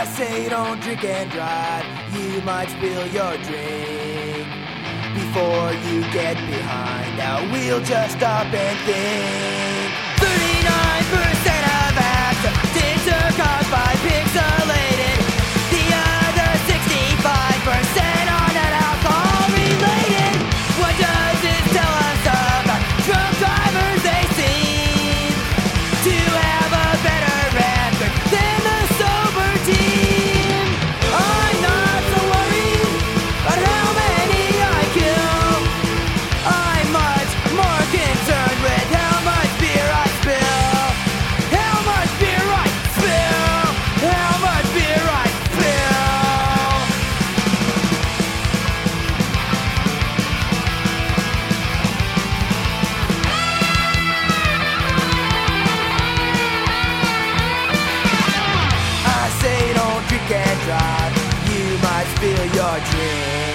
I say don't drink and drive, you might spill your drink. Before you get behind our wheel, just stop and think. feel your dreams.